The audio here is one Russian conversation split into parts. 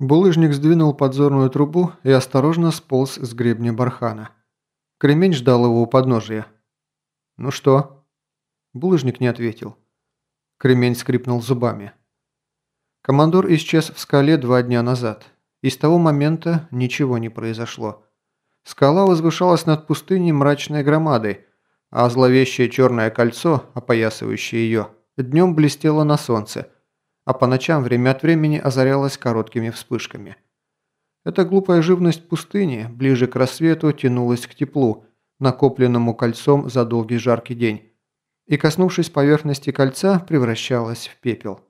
Булыжник сдвинул подзорную трубу и осторожно сполз с гребня бархана. Кремень ждал его у подножия. «Ну что?» Булыжник не ответил. Кремень скрипнул зубами. Командор исчез в скале два дня назад. И с того момента ничего не произошло. Скала возвышалась над пустыней мрачной громадой, а зловещее черное кольцо, опоясывающее ее, днем блестело на солнце, а по ночам время от времени озарялось короткими вспышками. Эта глупая живность пустыни ближе к рассвету тянулась к теплу, накопленному кольцом за долгий жаркий день, и, коснувшись поверхности кольца, превращалась в пепел.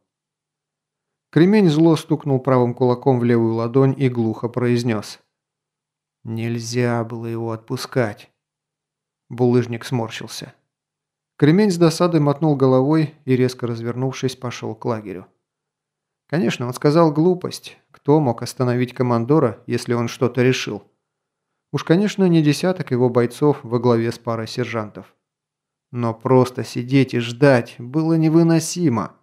Кремень зло стукнул правым кулаком в левую ладонь и глухо произнес. «Нельзя было его отпускать». Булыжник сморщился. Кремень с досадой мотнул головой и, резко развернувшись, пошел к лагерю. Конечно, он сказал глупость. Кто мог остановить командора, если он что-то решил? Уж, конечно, не десяток его бойцов во главе с парой сержантов. Но просто сидеть и ждать было невыносимо.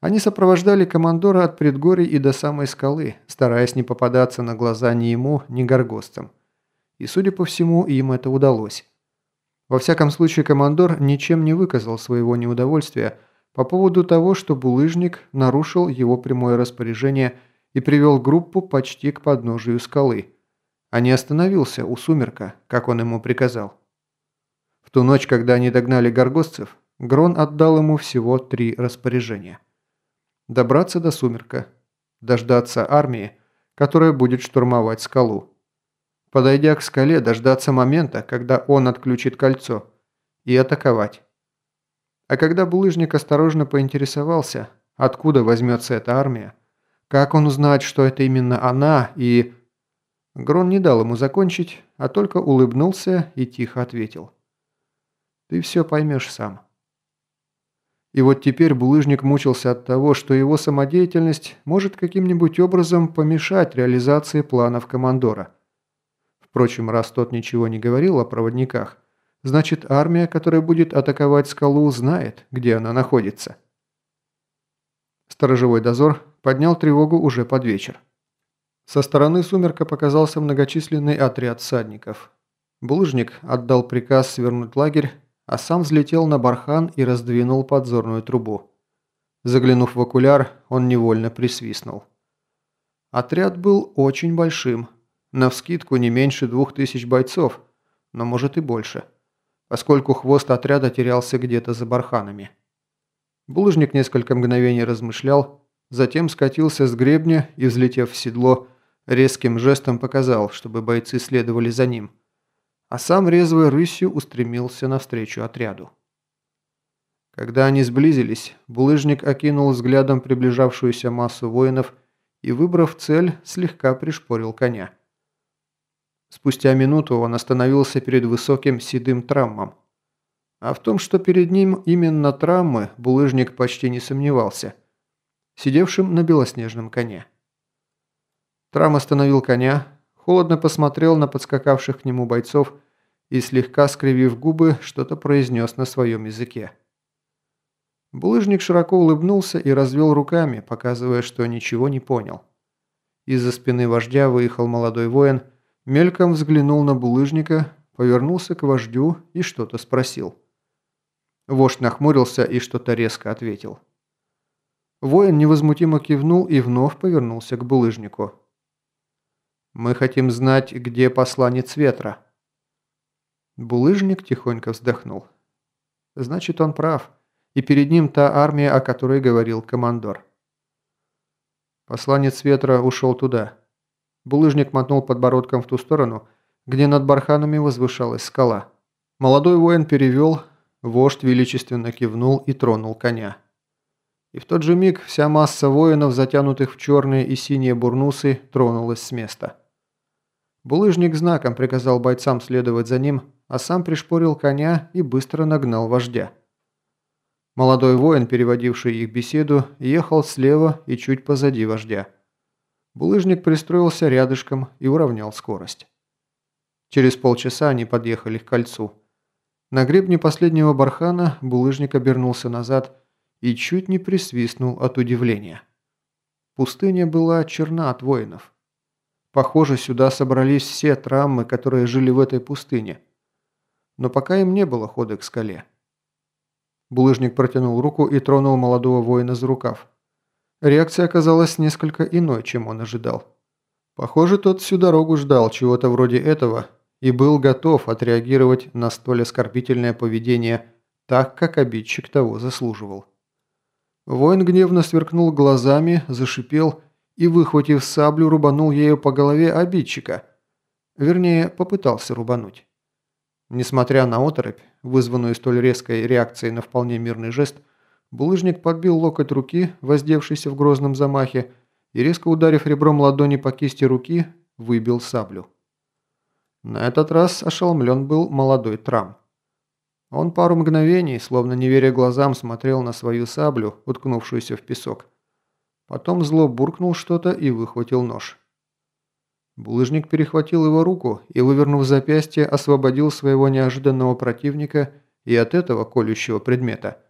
Они сопровождали командора от предгорий и до самой скалы, стараясь не попадаться на глаза ни ему, ни горгостам. И, судя по всему, им это удалось. Во всяком случае, командор ничем не выказал своего неудовольствия по поводу того, что булыжник нарушил его прямое распоряжение и привел группу почти к подножию скалы, а не остановился у сумерка, как он ему приказал. В ту ночь, когда они догнали горгостцев, Грон отдал ему всего три распоряжения. Добраться до сумерка, дождаться армии, которая будет штурмовать скалу, подойдя к скале, дождаться момента, когда он отключит кольцо, и атаковать. А когда булыжник осторожно поинтересовался, откуда возьмется эта армия, как он узнает, что это именно она, и... Грон не дал ему закончить, а только улыбнулся и тихо ответил. «Ты все поймешь сам». И вот теперь булыжник мучился от того, что его самодеятельность может каким-нибудь образом помешать реализации планов командора. Впрочем, раз тот ничего не говорил о проводниках, значит армия, которая будет атаковать скалу, знает, где она находится. Сторожевой дозор поднял тревогу уже под вечер. Со стороны сумерка показался многочисленный отряд всадников. Булыжник отдал приказ свернуть лагерь, а сам взлетел на бархан и раздвинул подзорную трубу. Заглянув в окуляр, он невольно присвистнул. Отряд был очень большим, Навскидку не меньше двух тысяч бойцов, но может и больше, поскольку хвост отряда терялся где-то за барханами. Булыжник несколько мгновений размышлял, затем скатился с гребня и, взлетев в седло, резким жестом показал, чтобы бойцы следовали за ним, а сам резвой рысью устремился навстречу отряду. Когда они сблизились, булыжник окинул взглядом приближавшуюся массу воинов и, выбрав цель, слегка пришпорил коня. Спустя минуту он остановился перед высоким седым траммом. А в том, что перед ним именно траммы, булыжник почти не сомневался, сидевшим на белоснежном коне. Трам остановил коня, холодно посмотрел на подскакавших к нему бойцов и, слегка скривив губы, что-то произнес на своем языке. Булыжник широко улыбнулся и развел руками, показывая, что ничего не понял. Из-за спины вождя выехал молодой воин – Мельком взглянул на булыжника, повернулся к вождю и что-то спросил. Вождь нахмурился и что-то резко ответил. Воин невозмутимо кивнул и вновь повернулся к булыжнику. «Мы хотим знать, где посланец ветра». Булыжник тихонько вздохнул. «Значит, он прав, и перед ним та армия, о которой говорил командор». Посланец ветра ушел туда. Булыжник мотнул подбородком в ту сторону, где над барханами возвышалась скала. Молодой воин перевел, вождь величественно кивнул и тронул коня. И в тот же миг вся масса воинов, затянутых в черные и синие бурнусы, тронулась с места. Булыжник знаком приказал бойцам следовать за ним, а сам пришпорил коня и быстро нагнал вождя. Молодой воин, переводивший их беседу, ехал слева и чуть позади вождя. Булыжник пристроился рядышком и уравнял скорость. Через полчаса они подъехали к кольцу. На гребне последнего бархана булыжник обернулся назад и чуть не присвистнул от удивления. Пустыня была черна от воинов. Похоже, сюда собрались все траммы, которые жили в этой пустыне. Но пока им не было хода к скале. Булыжник протянул руку и тронул молодого воина за рукав. Реакция оказалась несколько иной, чем он ожидал. Похоже, тот всю дорогу ждал чего-то вроде этого и был готов отреагировать на столь оскорбительное поведение так, как обидчик того заслуживал. Воин гневно сверкнул глазами, зашипел и, выхватив саблю, рубанул ею по голове обидчика. Вернее, попытался рубануть. Несмотря на оторопь, вызванную столь резкой реакцией на вполне мирный жест, булыжник подбил локоть руки, воздевшийся в грозном замахе, и, резко ударив ребром ладони по кисти руки, выбил саблю. На этот раз ошеломлен был молодой Трам. Он пару мгновений, словно не веря глазам, смотрел на свою саблю, уткнувшуюся в песок. Потом зло буркнул что-то и выхватил нож. Булыжник перехватил его руку и, вывернув запястье, освободил своего неожиданного противника и от этого колющего предмета.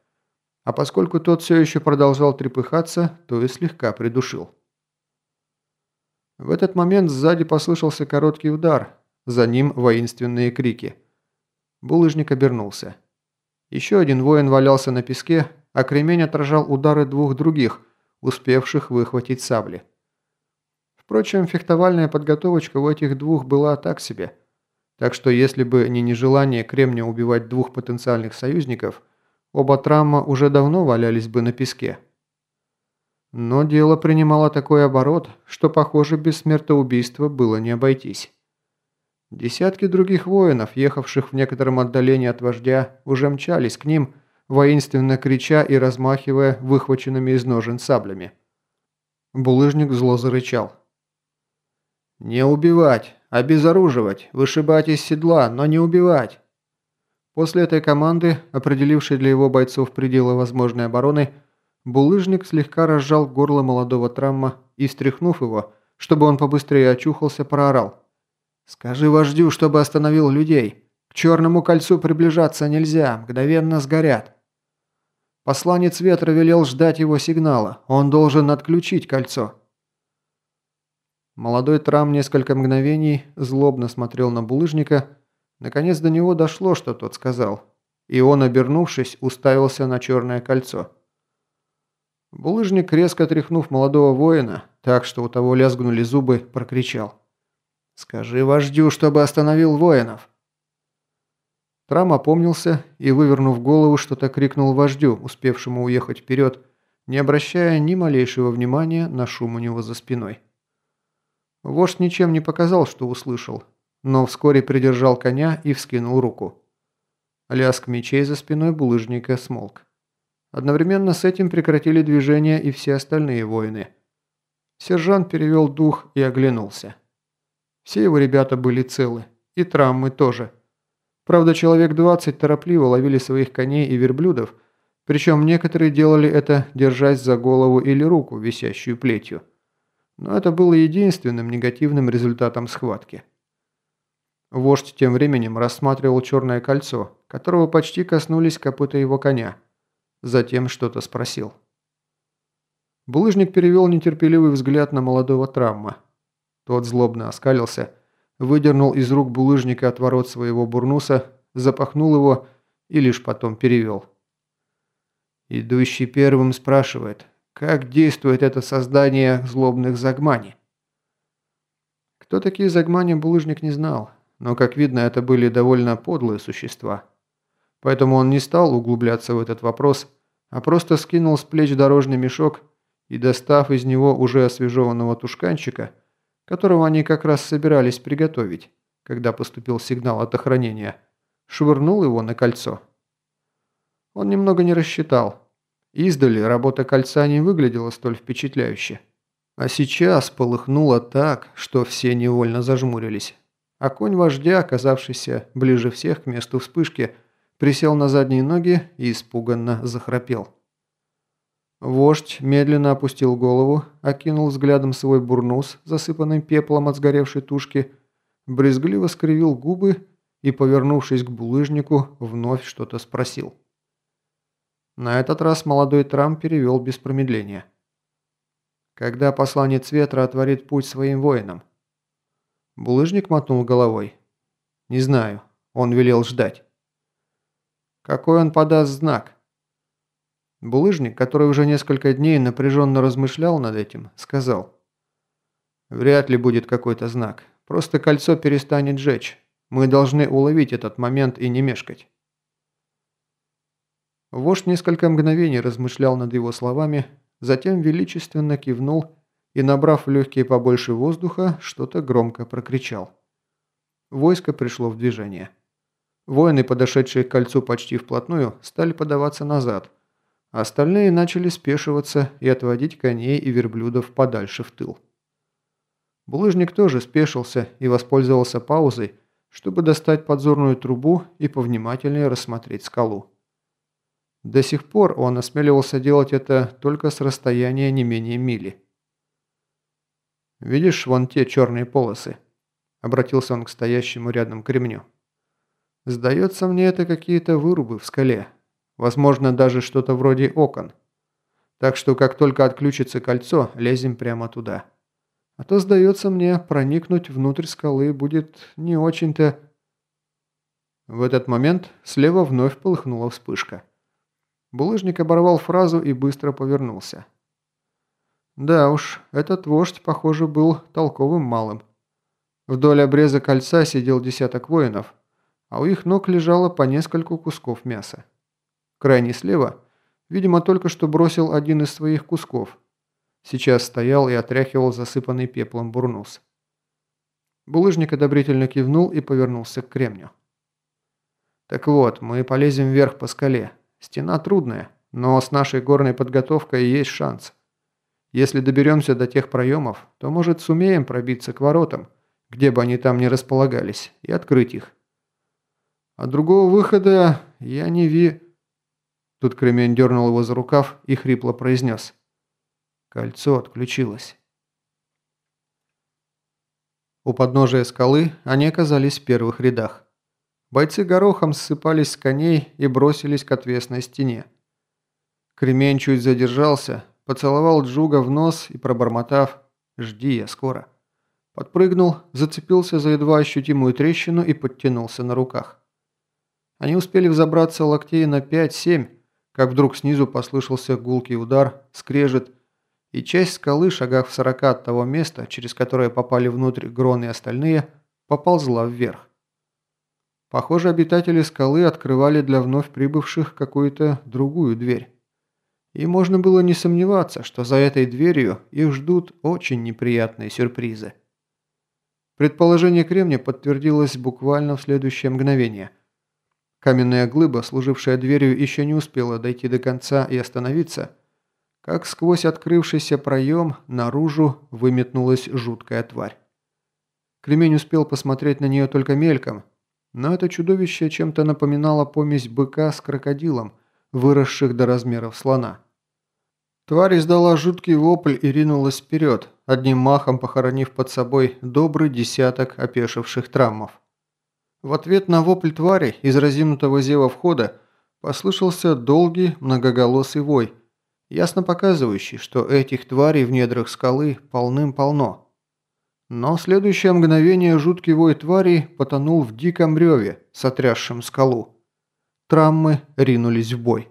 А поскольку тот все еще продолжал трепыхаться, то и слегка придушил. В этот момент сзади послышался короткий удар, за ним воинственные крики. Булыжник обернулся. Еще один воин валялся на песке, а кремень отражал удары двух других, успевших выхватить сабли. Впрочем, фехтовальная подготовочка у этих двух была так себе. Так что если бы не нежелание Кремня убивать двух потенциальных союзников, оба травма уже давно валялись бы на песке. Но дело принимало такой оборот, что, похоже, без смертоубийства было не обойтись. Десятки других воинов, ехавших в некотором отдалении от вождя, уже мчались к ним, воинственно крича и размахивая выхваченными из ножен саблями. Булыжник зло зарычал. «Не убивать, обезоруживать, вышибать из седла, но не убивать!» После этой команды, определившей для его бойцов пределы возможной обороны, булыжник слегка разжал горло молодого травма и, стряхнув его, чтобы он побыстрее очухался, проорал. «Скажи вождю, чтобы остановил людей. К черному кольцу приближаться нельзя, мгновенно сгорят». Посланец ветра велел ждать его сигнала. Он должен отключить кольцо. Молодой Трам несколько мгновений злобно смотрел на булыжника. Наконец до него дошло, что тот сказал. И он, обернувшись, уставился на черное кольцо. Булыжник, резко тряхнув молодого воина, так что у того лязгнули зубы, прокричал. «Скажи вождю, чтобы остановил воинов!» Трам опомнился и, вывернув голову, что-то крикнул вождю, успевшему уехать вперед, не обращая ни малейшего внимания на шум у него за спиной. Вождь ничем не показал, что услышал, но вскоре придержал коня и вскинул руку. Лязг мечей за спиной булыжника смолк. Одновременно с этим прекратили движение и все остальные воины. Сержант перевел дух и оглянулся. Все его ребята были целы, и травмы тоже – Правда, человек 20 торопливо ловили своих коней и верблюдов, причем некоторые делали это, держась за голову или руку, висящую плетью. Но это было единственным негативным результатом схватки. Вождь тем временем рассматривал черное кольцо, которого почти коснулись копыта его коня. Затем что-то спросил. Булыжник перевел нетерпеливый взгляд на молодого травма. Тот злобно оскалился – выдернул из рук булыжника от ворот своего бурнуса, запахнул его и лишь потом перевел. Идущий первым спрашивает, как действует это создание злобных загмани? Кто такие загмани, булыжник не знал, но, как видно, это были довольно подлые существа. Поэтому он не стал углубляться в этот вопрос, а просто скинул с плеч дорожный мешок и, достав из него уже освежеванного тушканчика, которого они как раз собирались приготовить, когда поступил сигнал от охранения, швырнул его на кольцо. Он немного не рассчитал. Издали работа кольца не выглядела столь впечатляюще. А сейчас полыхнуло так, что все невольно зажмурились. А конь вождя, оказавшийся ближе всех к месту вспышки, присел на задние ноги и испуганно захрапел. Вождь медленно опустил голову, окинул взглядом свой бурнус, засыпанный пеплом от сгоревшей тушки, брезгливо скривил губы и, повернувшись к булыжнику, вновь что-то спросил. На этот раз молодой Трам перевел без промедления. когда посланец ветра отворит путь своим воинам. Булыжник мотнул головой. «Не знаю. Он велел ждать». «Какой он подаст знак?» Булыжник, который уже несколько дней напряженно размышлял над этим, сказал. «Вряд ли будет какой-то знак. Просто кольцо перестанет жечь. Мы должны уловить этот момент и не мешкать». Вождь несколько мгновений размышлял над его словами, затем величественно кивнул и, набрав в легкие побольше воздуха, что-то громко прокричал. Войско пришло в движение. Воины, подошедшие к кольцу почти вплотную, стали подаваться назад, а остальные начали спешиваться и отводить коней и верблюдов подальше в тыл. Булыжник тоже спешился и воспользовался паузой, чтобы достать подзорную трубу и повнимательнее рассмотреть скалу. До сих пор он осмеливался делать это только с расстояния не менее мили. «Видишь вон те черные полосы?» – обратился он к стоящему рядом кремню. «Сдается мне это какие-то вырубы в скале. Возможно, даже что-то вроде окон. Так что как только отключится кольцо, лезем прямо туда. А то, сдается мне, проникнуть внутрь скалы будет не очень-то...» В этот момент слева вновь полыхнула вспышка. Булыжник оборвал фразу и быстро повернулся. Да уж, этот вождь, похоже, был толковым малым. Вдоль обреза кольца сидел десяток воинов, а у их ног лежало по нескольку кусков мяса. Крайний слева, видимо, только что бросил один из своих кусков. Сейчас стоял и отряхивал засыпанный пеплом бурнус. Булыжник одобрительно кивнул и повернулся к кремню. «Так вот, мы полезем вверх по скале. Стена трудная, но с нашей горной подготовкой есть шанс. Если доберемся до тех проемов, то, может, сумеем пробиться к воротам, где бы они там ни располагались, и открыть их. А другого выхода я не ви...» Тут Кремень дернул его за рукав и хрипло произнес. Кольцо отключилось. У подножия скалы они оказались в первых рядах. Бойцы горохом ссыпались с коней и бросились к отвесной стене. Кремень чуть задержался, поцеловал Джуга в нос и, пробормотав «Жди, я скоро», подпрыгнул, зацепился за едва ощутимую трещину и подтянулся на руках. Они успели взобраться локтей на 5-7, как вдруг снизу послышался гулкий удар, скрежет, и часть скалы, шагах в сорока от того места, через которое попали внутрь Грон и остальные, поползла вверх. Похоже, обитатели скалы открывали для вновь прибывших какую-то другую дверь. И можно было не сомневаться, что за этой дверью их ждут очень неприятные сюрпризы. Предположение Кремня подтвердилось буквально в следующее мгновение. Каменная глыба, служившая дверью, еще не успела дойти до конца и остановиться, как сквозь открывшийся проем наружу выметнулась жуткая тварь. Кремень успел посмотреть на нее только мельком – но это чудовище чем-то напоминало помесь быка с крокодилом, выросших до размеров слона. Тварь издала жуткий вопль и ринулась вперед, одним махом похоронив под собой добрый десяток опешивших травмов. В ответ на вопль твари из разинутого зева входа послышался долгий многоголосый вой, ясно показывающий, что этих тварей в недрах скалы полным-полно. Но в следующее мгновение жуткий вой тварей потонул в диком реве, сотрясшем скалу. Траммы ринулись в бой.